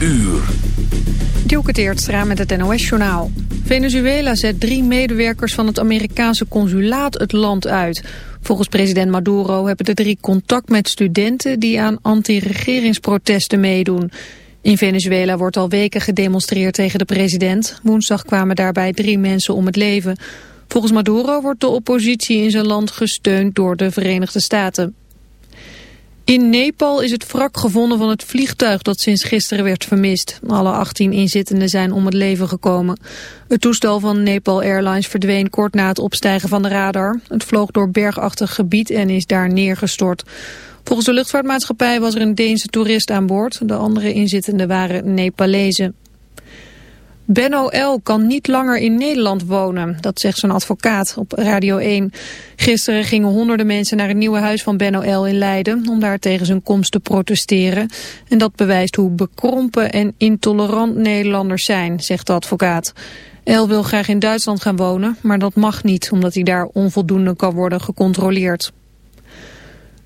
uur. Dielke Teertstra met het NOS-journaal. Venezuela zet drie medewerkers van het Amerikaanse consulaat het land uit. Volgens president Maduro hebben de drie contact met studenten... die aan anti-regeringsprotesten meedoen. In Venezuela wordt al weken gedemonstreerd tegen de president. Woensdag kwamen daarbij drie mensen om het leven. Volgens Maduro wordt de oppositie in zijn land gesteund door de Verenigde Staten. In Nepal is het wrak gevonden van het vliegtuig dat sinds gisteren werd vermist. Alle 18 inzittenden zijn om het leven gekomen. Het toestel van Nepal Airlines verdween kort na het opstijgen van de radar. Het vloog door bergachtig gebied en is daar neergestort. Volgens de luchtvaartmaatschappij was er een Deense toerist aan boord. De andere inzittenden waren Nepalezen. Benno L. kan niet langer in Nederland wonen, dat zegt zijn advocaat op Radio 1. Gisteren gingen honderden mensen naar het nieuwe huis van Benno L. in Leiden om daar tegen zijn komst te protesteren. En dat bewijst hoe bekrompen en intolerant Nederlanders zijn, zegt de advocaat. L. wil graag in Duitsland gaan wonen, maar dat mag niet omdat hij daar onvoldoende kan worden gecontroleerd.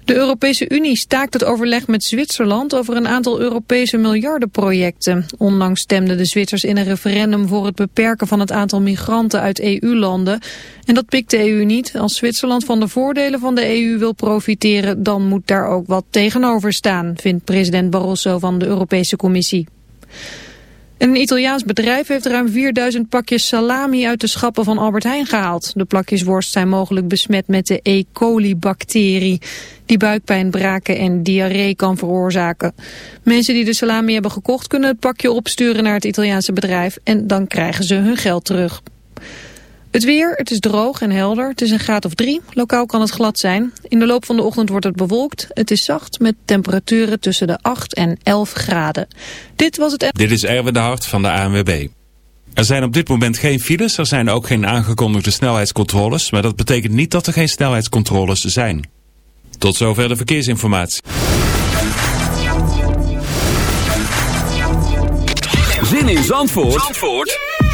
De Europese Unie staakt het overleg met Zwitserland over een aantal Europese miljardenprojecten. Onlangs stemden de Zwitsers in een referendum voor het beperken van het aantal migranten uit EU-landen. En dat pikt de EU niet. Als Zwitserland van de voordelen van de EU wil profiteren, dan moet daar ook wat tegenover staan, vindt president Barroso van de Europese Commissie. Een Italiaans bedrijf heeft ruim 4000 pakjes salami uit de schappen van Albert Heijn gehaald. De plakjes worst zijn mogelijk besmet met de E. coli-bacterie, die buikpijn, braken en diarree kan veroorzaken. Mensen die de salami hebben gekocht kunnen het pakje opsturen naar het Italiaanse bedrijf en dan krijgen ze hun geld terug. Het weer, het is droog en helder. Het is een graad of drie. Lokaal kan het glad zijn. In de loop van de ochtend wordt het bewolkt. Het is zacht met temperaturen tussen de 8 en 11 graden. Dit was het... Dit is Erwin de Hart van de ANWB. Er zijn op dit moment geen files. Er zijn ook geen aangekondigde snelheidscontroles. Maar dat betekent niet dat er geen snelheidscontroles zijn. Tot zover de verkeersinformatie. Zin in Zandvoort? Zandvoort?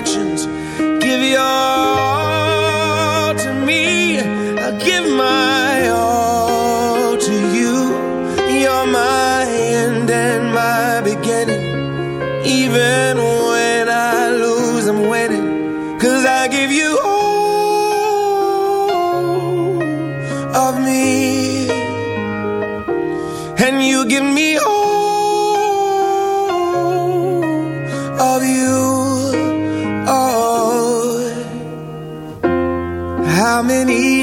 legends.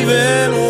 viver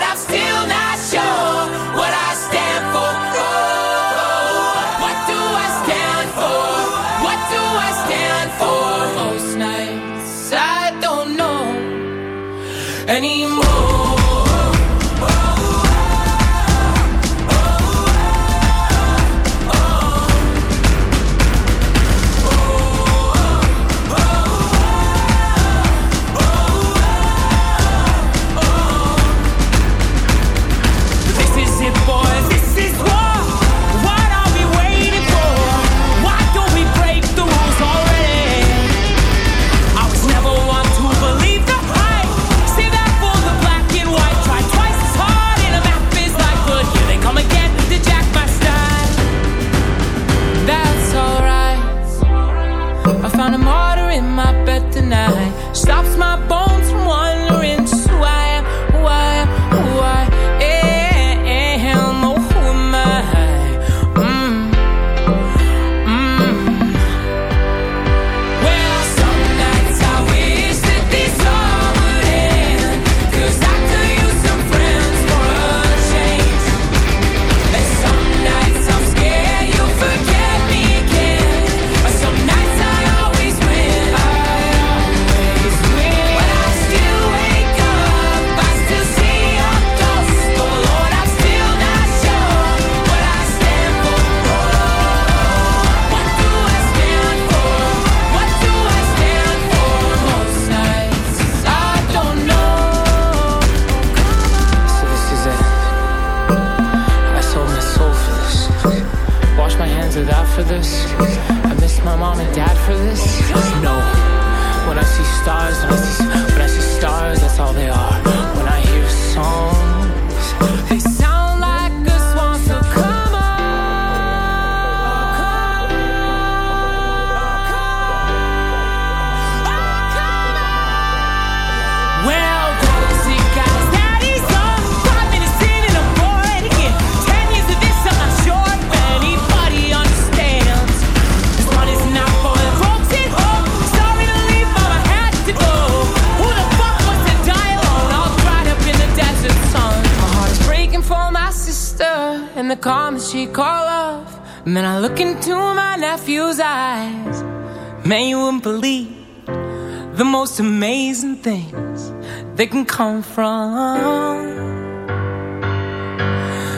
most amazing things they can come from.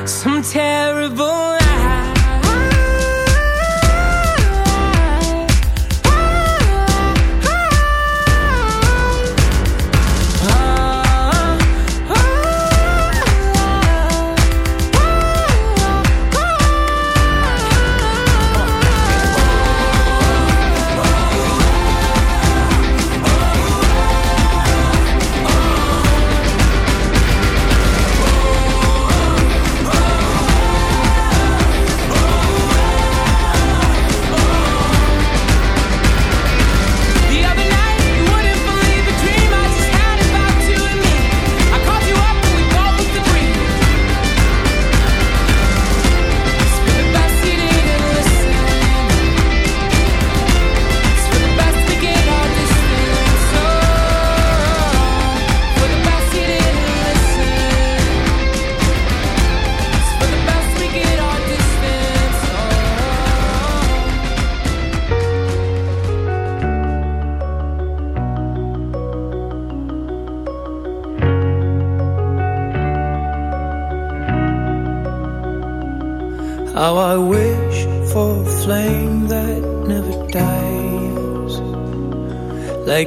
Some terrible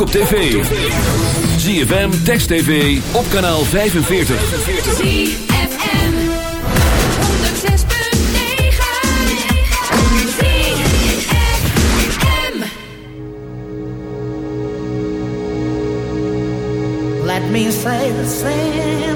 ook op tv. ZFM, Text TV, op kanaal 45. ZFM 106.9 Let me say the same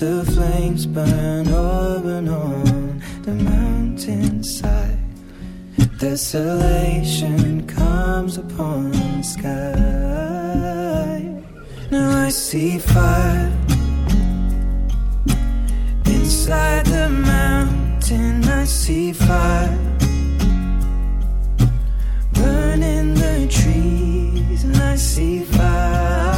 the flames burn and on the mountainside. Desolation comes upon the sky. Now I see fire inside the mountain. I see fire burning the trees, and I see fire